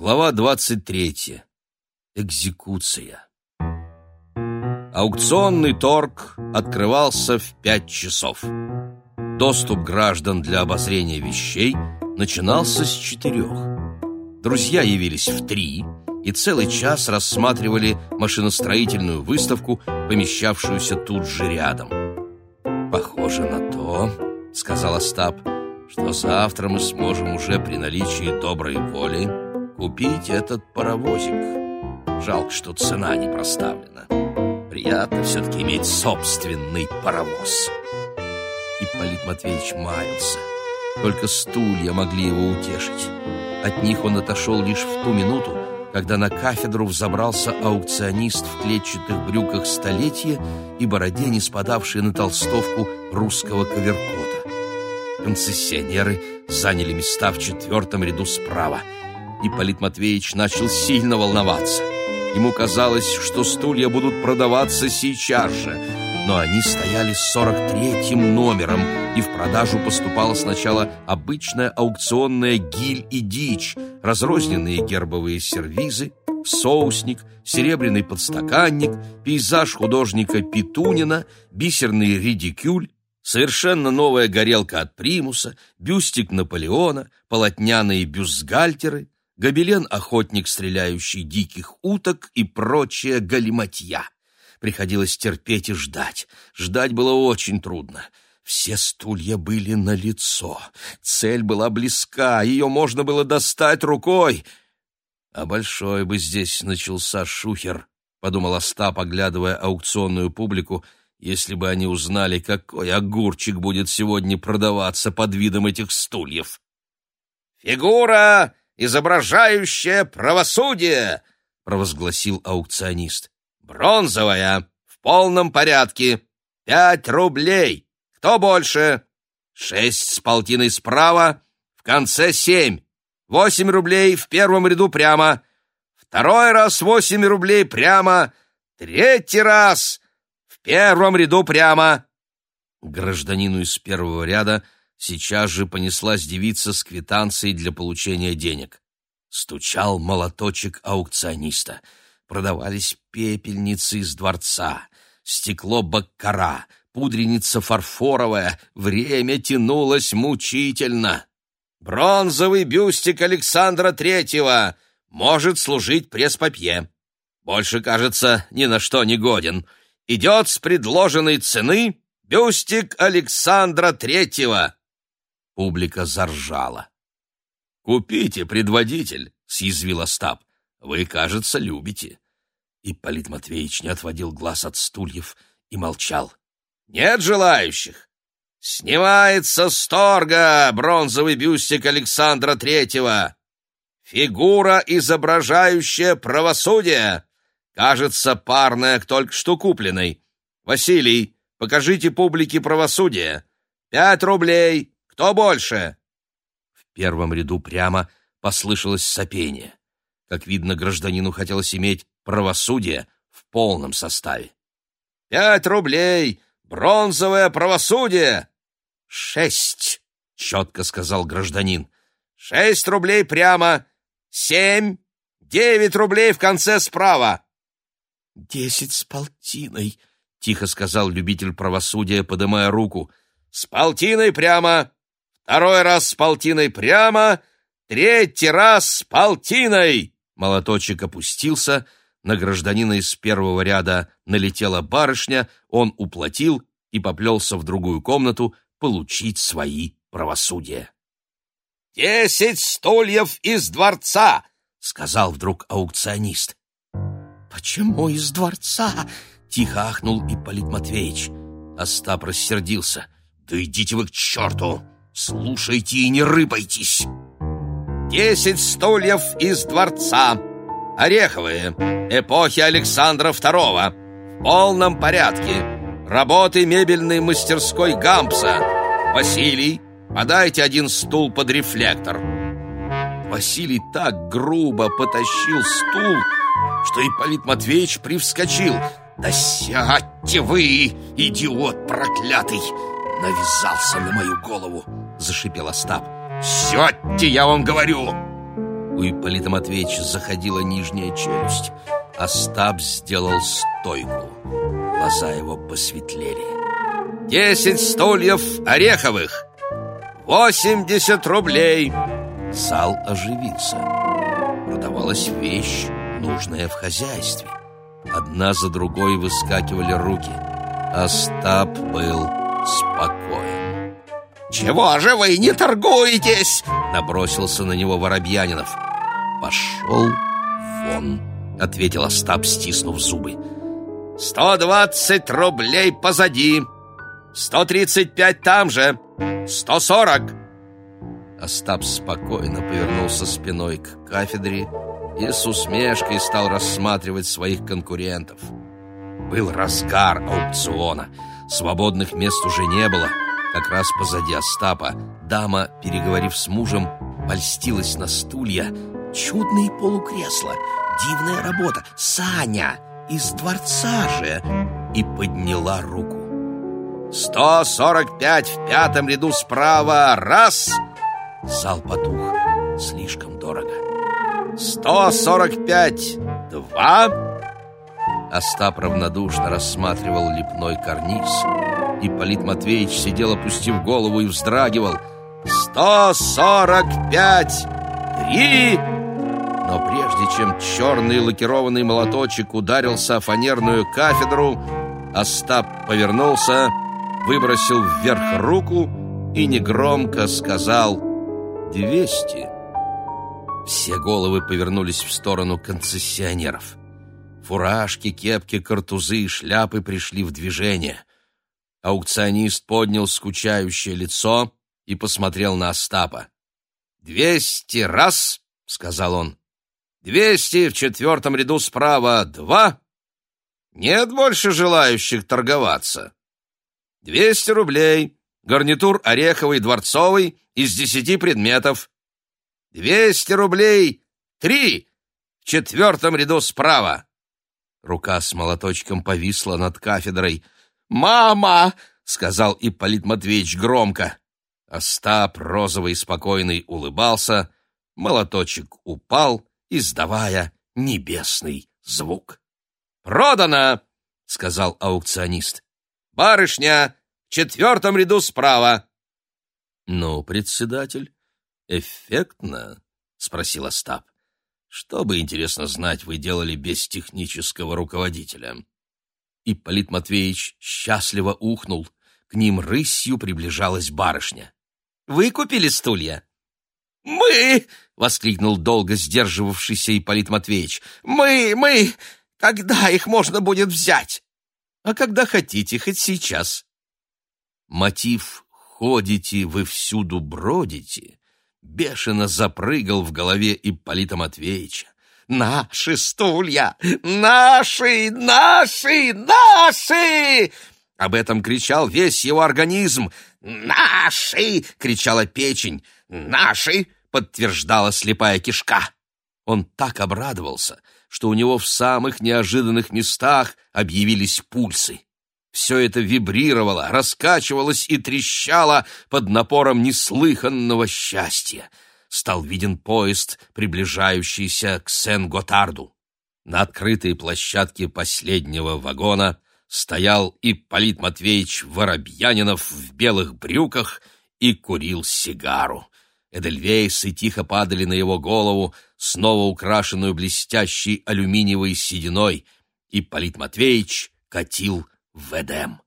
Глава 23. Экзекуция. Аукционный торг открывался в пять часов. Доступ граждан для обозрения вещей начинался с четырех. Друзья явились в три и целый час рассматривали машиностроительную выставку, помещавшуюся тут же рядом. «Похоже на то», — сказал Остап, — «что завтра мы сможем уже при наличии доброй воли купить этот паровозик. Жалко, что цена не проставлена. Приятно все-таки иметь собственный паровоз». Ипполит Матвеевич маялся. Только стулья могли его утешить. От них он отошел лишь в ту минуту, когда на кафедру взобрался аукционист в клетчатых брюках столетия и бороде, не спадавшей на толстовку русского коверкота. Концессионеры заняли места в четвертом ряду справа. Ипполит Матвеевич начал сильно волноваться. Ему казалось, что стулья будут продаваться сейчас же — но они стояли с 43-м номером, и в продажу поступала сначала обычная аукционная гиль и дичь, разрозненные гербовые сервизы, соусник, серебряный подстаканник, пейзаж художника Петунина, бисерный редикюль, совершенно новая горелка от примуса, бюстик Наполеона, полотняные бюстгальтеры, гобелен-охотник, стреляющий диких уток и прочая галиматья. Приходилось терпеть и ждать. Ждать было очень трудно. Все стулья были на лицо. Цель была близка, ее можно было достать рукой. А большой бы здесь начался шухер, подумал Остап, оглядывая аукционную публику, если бы они узнали, какой огурчик будет сегодня продаваться под видом этих стульев. «Фигура, изображающая правосудие!» — провозгласил аукционист. Бронзовая, в полном порядке. Пять рублей. Кто больше? Шесть с полтиной справа, в конце семь. Восемь рублей в первом ряду прямо. Второй раз восемь рублей прямо. Третий раз в первом ряду прямо. Гражданину из первого ряда сейчас же понеслась девица с квитанцией для получения денег. Стучал молоточек аукциониста — продавались пепельницы из дворца, стекло баккара, пудреница фарфоровая, время тянулось мучительно. Бронзовый бюстик Александра Третьего может служить пресс-папье. Больше, кажется, ни на что не годен. Идет с предложенной цены бюстик Александра Третьего. Публика заржала. «Купите, предводитель», — съязвил Остап. Вы, кажется, любите. Ипполит Матвеевич не отводил глаз от стульев и молчал. Нет желающих. Снимается с торга бронзовый бюстик Александра Третьего. Фигура, изображающая правосудие. Кажется, парная к только что купленной. Василий, покажите публике правосудие. Пять рублей. Кто больше? В первом ряду прямо послышалось сопение. Как видно, гражданину хотелось иметь правосудие в полном составе. «Пять рублей! Бронзовое правосудие!» «Шесть!» — четко сказал гражданин. «Шесть рублей прямо! Семь! Девять рублей в конце справа!» «Десять с полтиной!» — тихо сказал любитель правосудия, подымая руку. «С полтиной прямо! Второй раз с полтиной прямо! Третий раз с полтиной!» Молоточек опустился, на гражданина из первого ряда налетела барышня, он уплатил и поплелся в другую комнату получить свои правосудия. «Десять стульев из дворца!» — сказал вдруг аукционист. «Почему из дворца?» — тихо ахнул Ипполит Матвеевич. Остап рассердился. «Да идите вы к черту! Слушайте и не рыпайтесь!» Десять стульев из дворца. Ореховые. Эпохи Александра II. В полном порядке. Работы мебельной мастерской Гампса. Василий, подайте один стул под рефлектор. Василий так грубо потащил стул, что Ипполит Матвеевич привскочил. «Да сядьте вы, идиот проклятый!» Навязался на мою голову, зашипел Остап. «Сядьте, я вам говорю!» У Ипполита Матвеевича заходила нижняя челюсть. Остап сделал стойку. Глаза его посветлели. «Десять стульев ореховых! Восемьдесят рублей!» Зал оживился. Продавалась вещь, нужная в хозяйстве. Одна за другой выскакивали руки. Остап был спокоен. «Чего же вы не торгуетесь?» — набросился на него Воробьянинов. «Пошел вон!» — ответил Остап, стиснув зубы. «Сто двадцать рублей позади! Сто тридцать пять там же! Сто сорок!» Остап спокойно повернулся спиной к кафедре и с усмешкой стал рассматривать своих конкурентов. Был разгар аукциона. Свободных мест уже не было. Как раз позади Остапа дама, переговорив с мужем, польстилась на стулья. Чудные полукресла — Дивная работа! Саня! Из дворца же!» И подняла руку. «Сто сорок пять в пятом ряду справа! Раз!» Зал потух. Слишком дорого. «Сто сорок пять! Два!» Остап равнодушно рассматривал лепной карниз. и Полит Матвеевич сидел, опустив голову, и вздрагивал. «Сто сорок пять! Три!» Но прежде чем черный лакированный молоточек ударился о фанерную кафедру, Остап повернулся, выбросил вверх руку и негромко сказал «Двести». Все головы повернулись в сторону концессионеров. Фуражки, кепки, картузы и шляпы пришли в движение. Аукционист поднял скучающее лицо и посмотрел на Остапа. «Двести раз!» — сказал он. Двести в четвертом ряду справа два. Нет больше желающих торговаться. Двести рублей. Гарнитур ореховый, дворцовый из десяти предметов. Двести рублей. Три. В четвертом ряду справа. Рука с молоточком повисла над кафедрой. «Мама!» — сказал Ипполит Матвеевич громко. Остап, розовый и спокойный, улыбался. Молоточек упал, издавая небесный звук. «Продано!» — сказал аукционист. «Барышня, в четвертом ряду справа!» «Ну, председатель, эффектно?» — спросил Остап. «Что бы, интересно знать, вы делали без технического руководителя?» Ипполит Матвеевич счастливо ухнул. К ним рысью приближалась барышня. «Вы купили стулья?» «Мы!» — воскликнул долго сдерживавшийся Ипполит Матвеевич. «Мы! Мы! Когда их можно будет взять?» «А когда хотите, хоть сейчас». Мотив «ходите, вы всюду бродите» бешено запрыгал в голове Ипполита Матвеевича. «Наши стулья! Наши! Наши! Наши!» Об этом кричал весь его организм. «Наши!» — кричала печень. «Наши!» подтверждала слепая кишка. Он так обрадовался, что у него в самых неожиданных местах объявились пульсы. Все это вибрировало, раскачивалось и трещало под напором неслыханного счастья. Стал виден поезд, приближающийся к Сен-Готарду. На открытой площадке последнего вагона стоял Ипполит Матвеевич Воробьянинов в белых брюках и курил сигару. Эдельвейсы тихо падали на его голову, снова украшенную блестящей алюминиевой сединой, и Полит Матвеевич катил в Эдем.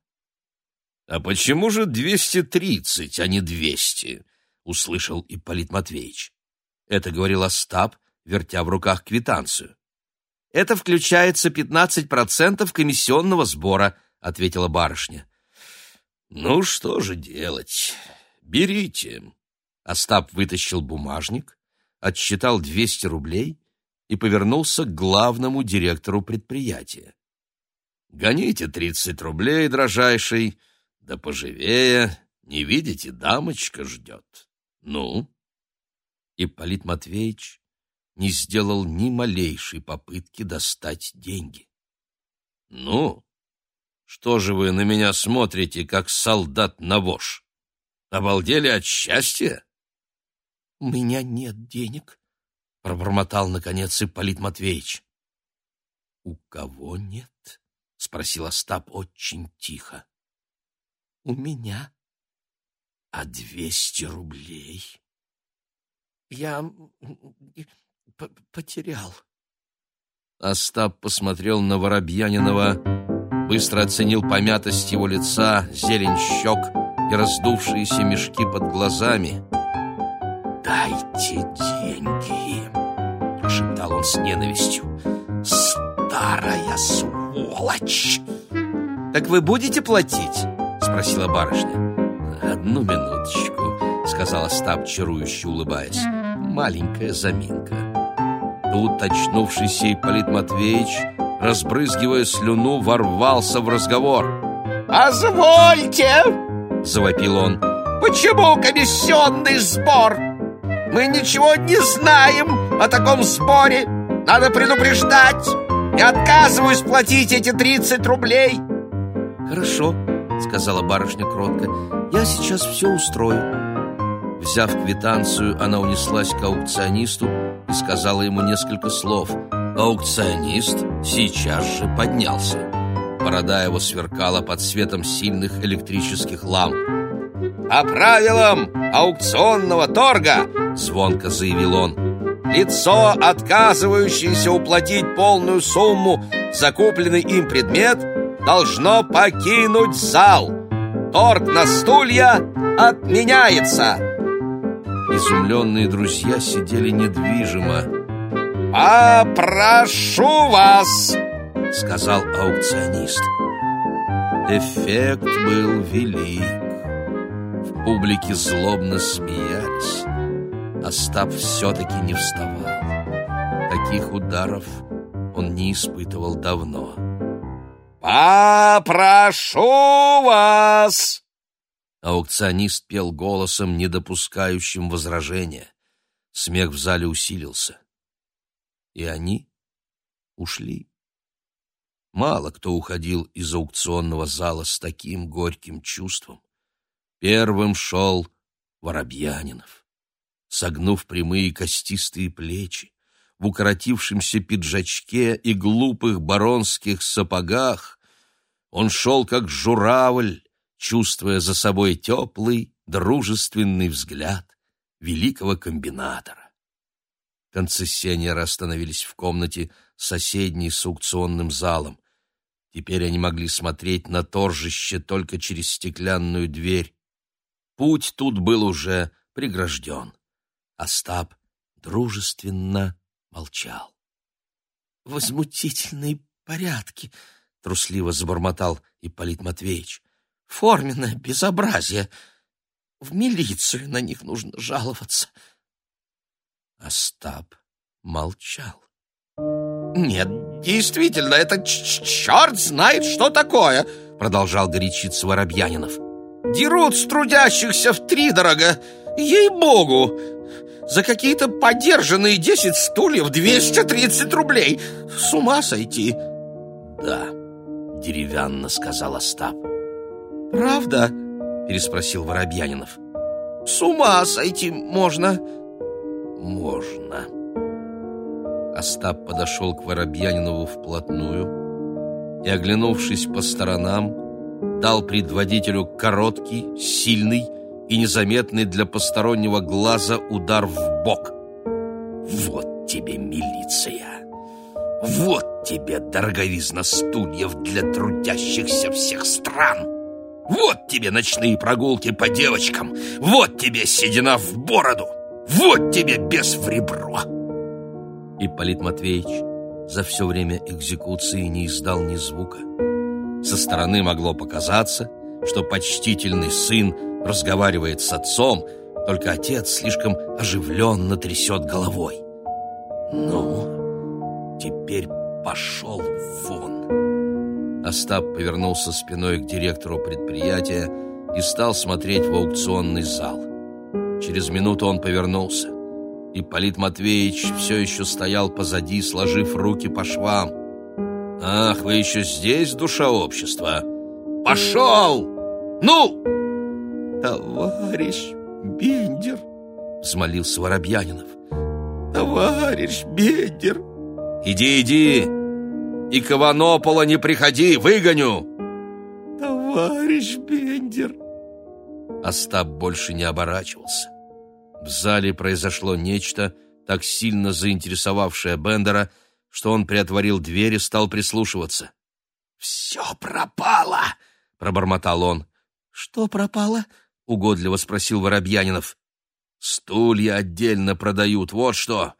«А почему же двести тридцать, а не двести?» — услышал Ипполит Матвеевич. Это говорил Остап, вертя в руках квитанцию. «Это включается пятнадцать процентов комиссионного сбора», — ответила барышня. «Ну, что же делать? Берите», Остап вытащил бумажник, отсчитал 200 рублей и повернулся к главному директору предприятия. «Гоните 30 рублей, дрожайший, да поживее, не видите, дамочка ждет. Ну?» Ипполит Матвеевич не сделал ни малейшей попытки достать деньги. «Ну, что же вы на меня смотрите, как солдат на вож? Обалдели от счастья?» «У меня нет денег», — пробормотал, наконец, Ипполит Матвеевич. «У кого нет?» — спросил Остап очень тихо. «У меня». «А двести рублей?» «Я потерял». Остап посмотрел на Воробьянинова, быстро оценил помятость его лица, зелень щек и раздувшиеся мешки под глазами. «Дайте деньги!» — прошептал он с ненавистью. «Старая сволочь!» «Так вы будете платить?» — спросила барышня. «Одну минуточку», — сказала Стаб, чарующе улыбаясь. «Маленькая заминка». Тут очнувшийся Ипполит Матвеевич, разбрызгивая слюну, ворвался в разговор. «Позвольте!» — завопил он. «Почему комиссионный сбор? Мы ничего не знаем о таком сборе. Надо предупреждать. Я отказываюсь платить эти тридцать рублей». «Хорошо», — сказала барышня кротко. «Я сейчас все устрою». Взяв квитанцию, она унеслась к аукционисту и сказала ему несколько слов. Аукционист сейчас же поднялся. Борода его сверкала под светом сильных электрических ламп. «По правилам аукционного торга», — звонко заявил он, «лицо, отказывающееся уплатить полную сумму за купленный им предмет, должно покинуть зал. Торг на стулья отменяется». Изумленные друзья сидели недвижимо. «Попрошу вас!» — сказал аукционист. Эффект был велик. В публике злобно смеялись. Остап все-таки не вставал. Таких ударов он не испытывал давно. «Попрошу вас!» Аукционист пел голосом, не допускающим возражения. Смех в зале усилился. И они ушли. Мало кто уходил из аукционного зала с таким горьким чувством. Первым шел Воробьянинов. Согнув прямые костистые плечи, в укоротившемся пиджачке и глупых баронских сапогах, он шел как журавль, чувствуя за собой теплый, дружественный взгляд великого комбинатора. Концессионеры остановились в комнате, соседней с аукционным залом. Теперь они могли смотреть на торжище только через стеклянную дверь. Путь тут был уже прегражден. Остап дружественно молчал. «Возмутительные порядки!» — трусливо забормотал Ипполит Матвеевич. Форменное безобразие. В милицию на них нужно жаловаться. Остап молчал. «Нет, действительно, это черт знает, что такое!» Продолжал горячиться Воробьянинов. «Дерут с трудящихся в три дорого, ей-богу! За какие-то подержанные десять стульев двести тридцать рублей! С ума сойти!» «Да», — деревянно сказал Остап. «Правда?» — переспросил Воробьянинов. «С ума сойти можно!» «Можно!» Остап подошел к Воробьянинову вплотную и, оглянувшись по сторонам, дал предводителю короткий, сильный и незаметный для постороннего глаза удар в бок. «Вот тебе милиция! Вот тебе дороговизна стульев для трудящихся всех стран!» Вот тебе ночные прогулки по девочкам, вот тебе седина в бороду, вот тебе без в ребро. Ипполит Матвеевич за все время экзекуции не издал ни звука. Со стороны могло показаться, что почтительный сын разговаривает с отцом, только отец слишком оживленно трясет головой. «Ну, теперь пошел вон!» Остап повернулся спиной к директору предприятия и стал смотреть в аукционный зал. Через минуту он повернулся. и Полит Матвеевич все еще стоял позади, сложив руки по швам. «Ах, вы еще здесь, душа общества! Пошел! Ну!» «Товарищ Бендер!» — взмолился Воробьянинов. Товарищ Бендер! Иди, иди! И к Иванопола не приходи, выгоню! Товарищ Бендер! Остап больше не оборачивался. В зале произошло нечто, так сильно заинтересовавшее Бендера, что он приотворил дверь и стал прислушиваться. «Все пропало!» — пробормотал он. «Что пропало?» — угодливо спросил Воробьянинов. «Стулья отдельно продают, вот что.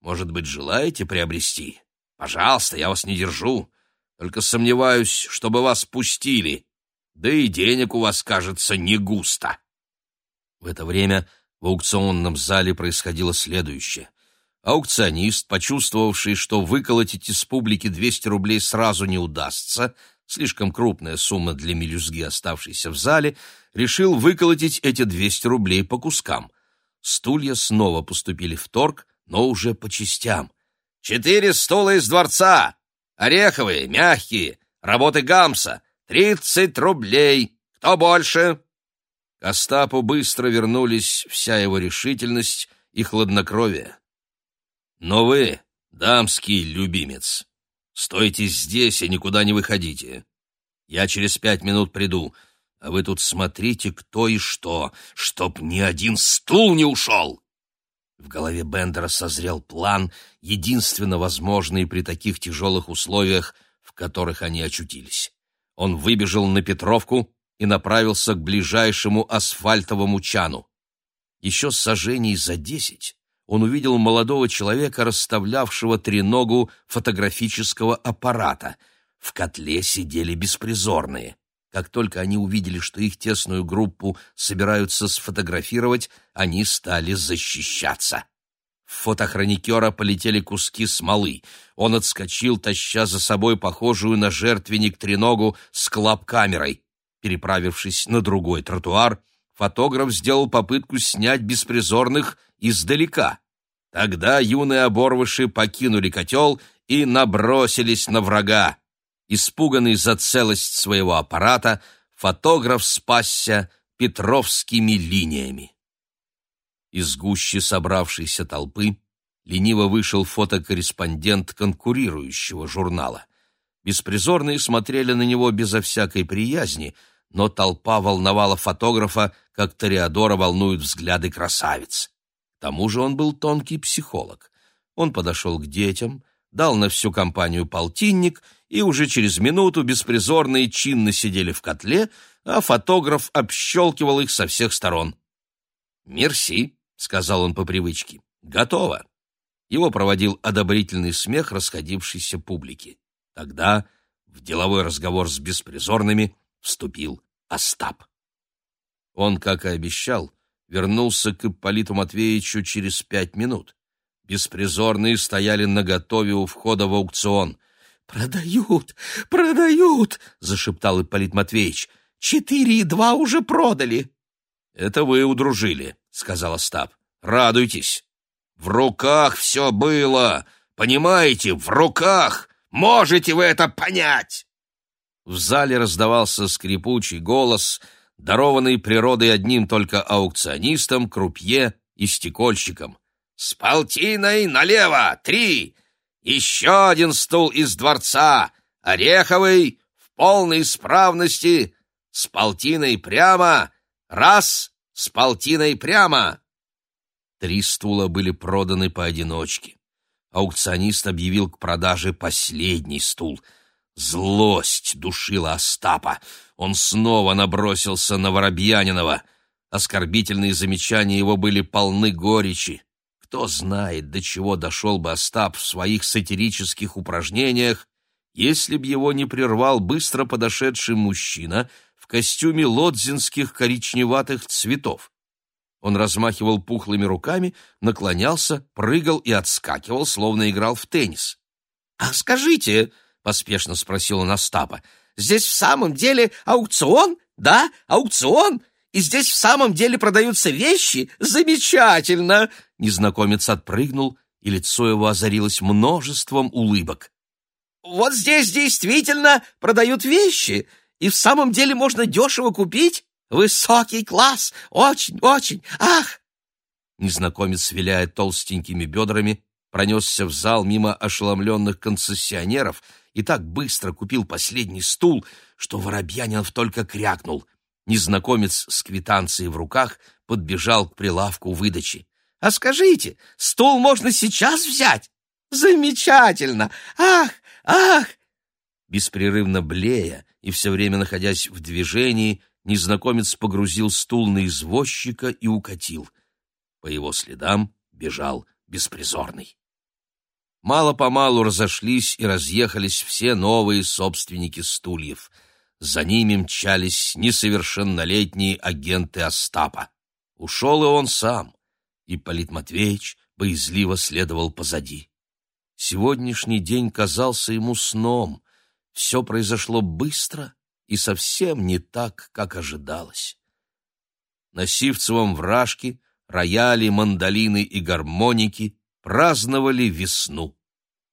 Может быть, желаете приобрести? Пожалуйста, я вас не держу. Только сомневаюсь, чтобы вас пустили. Да и денег у вас, кажется, не густо». В это время в аукционном зале происходило следующее. Аукционист, почувствовавший, что выколотить из публики 200 рублей сразу не удастся, слишком крупная сумма для мелюзги, оставшейся в зале, решил выколотить эти 200 рублей по кускам. Стулья снова поступили в торг, но уже по частям. «Четыре стула из дворца! Ореховые, мягкие, работы Гамса, тридцать рублей! Кто больше?» К Остапу быстро вернулись вся его решительность и хладнокровие. «Но вы, дамский любимец, стойте здесь и никуда не выходите. Я через пять минут приду, а вы тут смотрите, кто и что, чтоб ни один стул не ушел!» В голове Бендера созрел план, единственно возможный при таких тяжелых условиях, в которых они очутились. Он выбежал на Петровку и направился к ближайшему асфальтовому чану. Еще сажений за десять он увидел молодого человека, расставлявшего треногу фотографического аппарата. В котле сидели беспризорные. Как только они увидели, что их тесную группу собираются сфотографировать, они стали защищаться. В фотохроникера полетели куски смолы. Он отскочил, таща за собой похожую на жертвенник треногу с клап-камерой. Переправившись на другой тротуар, фотограф сделал попытку снять беспризорных издалека. Тогда юные оборвыши покинули котел и набросились на врага. Испуганный за целость своего аппарата, фотограф спасся петровскими линиями. Из гущи собравшейся толпы лениво вышел фотокорреспондент конкурирующего журнала. Беспризорные смотрели на него безо всякой приязни — но толпа волновала фотографа, как Тореадора волнуют взгляды красавиц. К тому же он был тонкий психолог. Он подошел к детям, дал на всю компанию полтинник, и уже через минуту беспризорные чинно сидели в котле, а фотограф общелкивал их со всех сторон. «Мерси», — сказал он по привычке, — «готово». Его проводил одобрительный смех расходившейся публики. Тогда в деловой разговор с беспризорными вступил Остап. Он, как и обещал, вернулся к Ипполиту Матвеевичу через пять минут. Беспризорные стояли наготове у входа в аукцион. «Продают! Продают!» — зашептал Ипполит Матвеевич. «Четыре и два уже продали!» «Это вы удружили», — сказал Остап. «Радуйтесь! В руках все было! Понимаете, в руках! Можете вы это понять!» В зале раздавался скрипучий голос, дарованный природой одним только аукционистам, крупье и стекольщикам. «С полтиной налево! Три! Еще один стул из дворца! Ореховый, в полной исправности! С полтиной прямо! Раз! С полтиной прямо!» Три стула были проданы поодиночке. Аукционист объявил к продаже последний стул — Злость душила Остапа. Он снова набросился на Воробьянинова. Оскорбительные замечания его были полны горечи. Кто знает, до чего дошел бы Остап в своих сатирических упражнениях, если б его не прервал быстро подошедший мужчина в костюме лодзинских коричневатых цветов. Он размахивал пухлыми руками, наклонялся, прыгал и отскакивал, словно играл в теннис. «А скажите, — поспешно спросил он. «Здесь в самом деле аукцион? Да, аукцион? И здесь в самом деле продаются вещи? Замечательно!» Незнакомец отпрыгнул, и лицо его озарилось множеством улыбок. «Вот здесь действительно продают вещи, и в самом деле можно дешево купить. Высокий класс, очень-очень, ах!» Незнакомец, виляя толстенькими бедрами, пронесся в зал мимо ошеломленных концессионеров и так быстро купил последний стул, что Воробьянинов только крякнул. Незнакомец с квитанцией в руках подбежал к прилавку выдачи. «А скажите, стул можно сейчас взять? Замечательно! Ах, ах!» Беспрерывно блея и все время находясь в движении, незнакомец погрузил стул на извозчика и укатил. По его следам бежал беспризорный. Мало-помалу разошлись и разъехались все новые собственники стульев. За ними мчались несовершеннолетние агенты Остапа. Ушел и он сам, и Полит Матвеевич боязливо следовал позади. Сегодняшний день казался ему сном. Все произошло быстро и совсем не так, как ожидалось. На Сивцевом вражке рояли, мандолины и гармоники праздновали весну.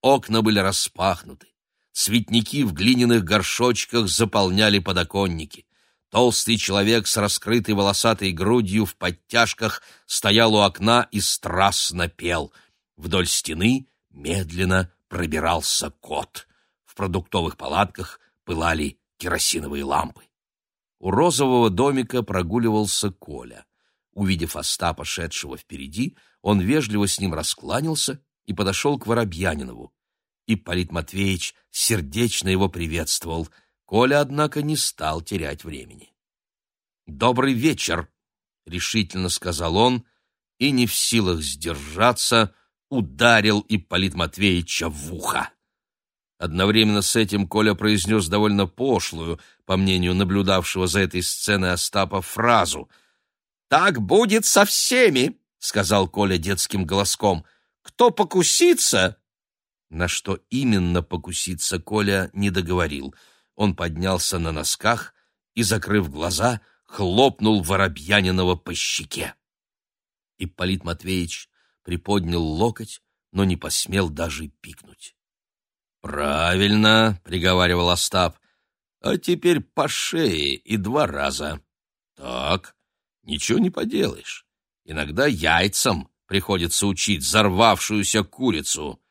Окна были распахнуты, цветники в глиняных горшочках заполняли подоконники. Толстый человек с раскрытой волосатой грудью в подтяжках стоял у окна и страстно пел. Вдоль стены медленно пробирался кот. В продуктовых палатках пылали керосиновые лампы. У розового домика прогуливался Коля. Увидев Остапа, шедшего впереди, он вежливо с ним раскланялся и подошел к Воробьянинову. Ипполит Матвеевич сердечно его приветствовал. Коля, однако, не стал терять времени. «Добрый вечер!» — решительно сказал он, и, не в силах сдержаться, ударил Ипполит Матвеевича в ухо. Одновременно с этим Коля произнес довольно пошлую, по мнению наблюдавшего за этой сценой Остапа, фразу — «Так будет со всеми», — сказал Коля детским голоском. «Кто покусится...» На что именно покуситься Коля не договорил. Он поднялся на носках и, закрыв глаза, хлопнул Воробьянинова по щеке. Ипполит Матвеевич приподнял локоть, но не посмел даже пикнуть. «Правильно», — приговаривал Остап, — «а теперь по шее и два раза. Так, Ничего не поделаешь. Иногда яйцам приходится учить взорвавшуюся курицу.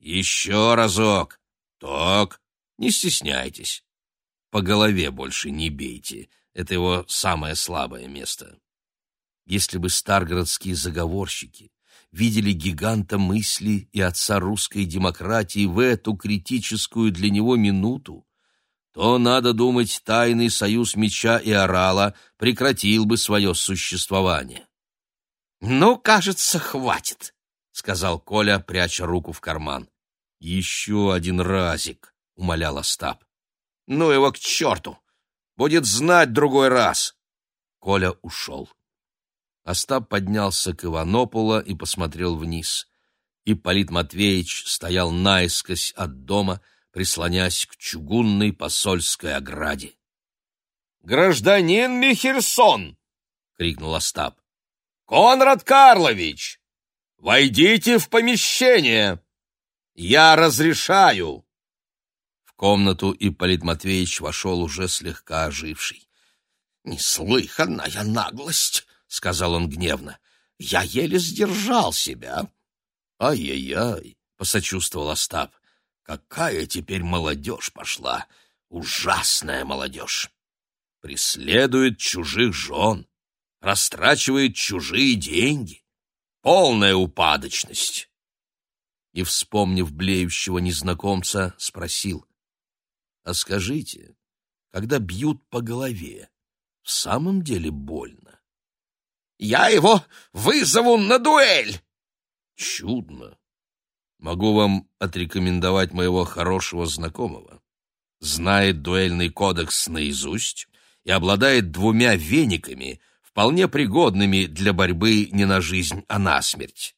Еще разок. Так, не стесняйтесь. По голове больше не бейте. Это его самое слабое место. Если бы старгородские заговорщики видели гиганта мысли и отца русской демократии в эту критическую для него минуту, то, надо думать, тайный союз меча и орала прекратил бы свое существование. — Ну, кажется, хватит, — сказал Коля, пряча руку в карман. — Еще один разик, — умолял Остап. — Ну его к черту! Будет знать другой раз! Коля ушел. Остап поднялся к Иванопола и посмотрел вниз. Ипполит Матвеевич стоял наискось от дома, прислонясь к чугунной посольской ограде. «Гражданин Михерсон!» — крикнул Остап. «Конрад Карлович! Войдите в помещение! Я разрешаю!» В комнату Ипполит Матвеевич вошел уже слегка оживший. «Неслыханная наглость!» — сказал он гневно. «Я еле сдержал себя». «Ай-яй-яй!» — посочувствовал Остап. Какая теперь молодежь пошла! Ужасная молодежь! Преследует чужих жен, растрачивает чужие деньги. Полная упадочность. И, вспомнив блеющего незнакомца, спросил, «А скажите, когда бьют по голове, в самом деле больно?» «Я его вызову на дуэль!» «Чудно! Могу вам отрекомендовать моего хорошего знакомого. Знает дуэльный кодекс наизусть и обладает двумя вениками, вполне пригодными для борьбы не на жизнь, а на смерть.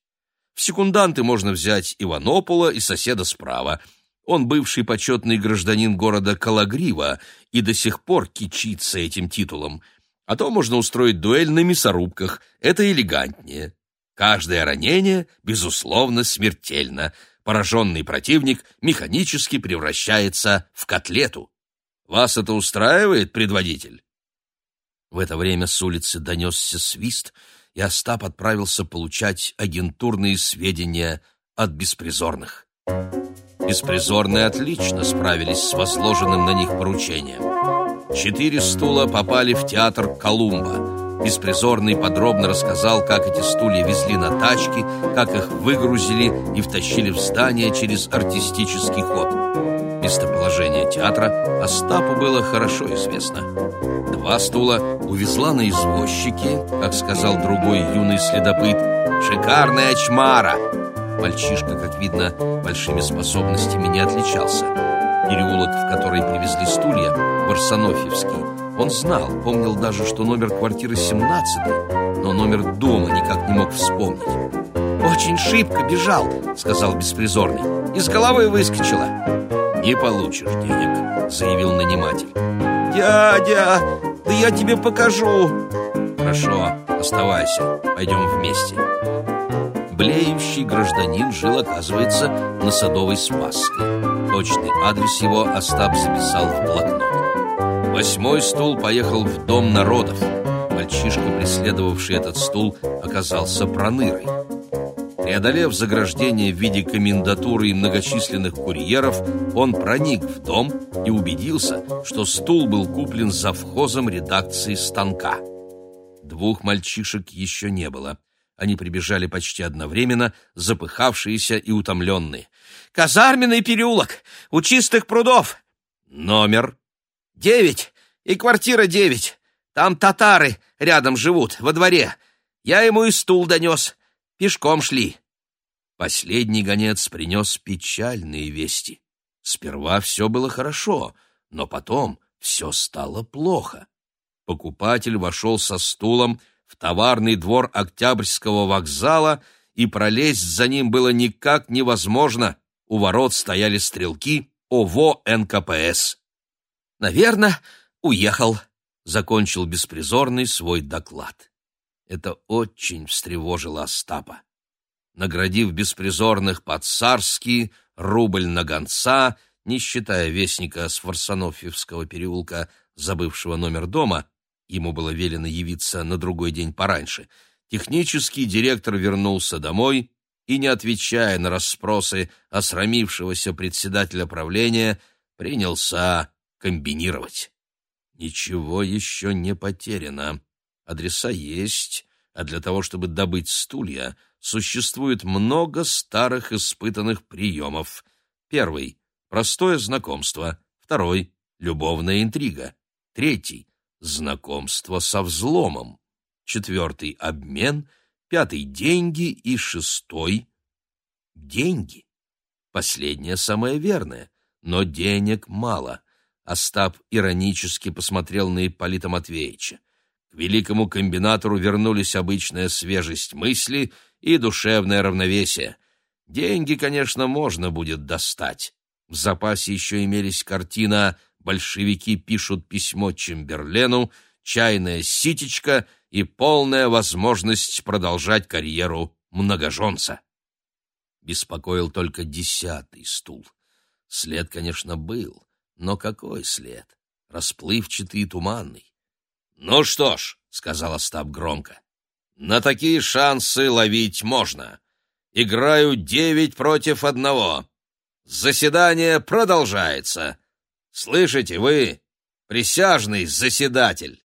В секунданты можно взять Иванопола и соседа справа. Он бывший почетный гражданин города Калагрива и до сих пор кичится этим титулом. А то можно устроить дуэль на мясорубках, это элегантнее. Каждое ранение, безусловно, смертельно. Пораженный противник механически превращается в котлету. Вас это устраивает, предводитель? В это время с улицы донесся свист, и Остап отправился получать агентурные сведения от беспризорных. Беспризорные отлично справились с возложенным на них поручением. Четыре стула попали в театр «Колумба». Беспризорный подробно рассказал, как эти стулья везли на тачке, как их выгрузили и втащили в здание через артистический ход. Местоположение театра Остапу было хорошо известно. Два стула увезла на извозчике, как сказал другой юный следопыт, «Шикарная чмара!» Мальчишка, как видно, большими способностями не отличался. Переулок, в который привезли стулья, Барсонофьевский, он знал, помнил даже, что номер квартиры 17 но номер дома никак не мог вспомнить. «Очень шибко бежал», — сказал беспризорный. «Из головы выскочила». «Не получишь денег», — заявил наниматель. «Дядя, да я тебе покажу». «Хорошо, оставайся, пойдем вместе» блеющий гражданин жил, оказывается, на Садовой Спасской. Точный адрес его Остап записал в блокнот. Восьмой стул поехал в Дом народов. Мальчишка, преследовавший этот стул, оказался пронырой. Преодолев заграждение в виде комендатуры и многочисленных курьеров, он проник в дом и убедился, что стул был куплен завхозом редакции станка. Двух мальчишек еще не было — они прибежали почти одновременно, запыхавшиеся и утомленные. «Казарменный переулок! У чистых прудов!» «Номер?» «Девять! И квартира девять! Там татары рядом живут, во дворе. Я ему и стул донес. Пешком шли». Последний гонец принес печальные вести. Сперва все было хорошо, но потом все стало плохо. Покупатель вошел со стулом, в товарный двор Октябрьского вокзала, и пролезть за ним было никак невозможно. У ворот стояли стрелки ОВО НКПС. «Наверное, уехал», — закончил беспризорный свой доклад. Это очень встревожило Остапа. Наградив беспризорных по-царски, рубль на гонца, не считая вестника с Фарсонофьевского переулка, забывшего номер дома, ему было велено явиться на другой день пораньше, технический директор вернулся домой и, не отвечая на расспросы осрамившегося председателя правления, принялся комбинировать. Ничего еще не потеряно. Адреса есть, а для того, чтобы добыть стулья, существует много старых испытанных приемов. Первый — простое знакомство. Второй — любовная интрига. Третий знакомство со взломом, четвертый — обмен, пятый — деньги и шестой — деньги. Последнее самое верное, но денег мало. Остап иронически посмотрел на Ипполита Матвеевича. К великому комбинатору вернулись обычная свежесть мысли и душевное равновесие. Деньги, конечно, можно будет достать. В запасе еще имелись картина большевики пишут письмо Чемберлену, чайная ситечка и полная возможность продолжать карьеру многоженца. Беспокоил только десятый стул. След, конечно, был, но какой след? Расплывчатый и туманный. «Ну что ж», — сказал Остап громко, — «на такие шансы ловить можно. Играю девять против одного. Заседание продолжается. Слышите вы, присяжный заседатель?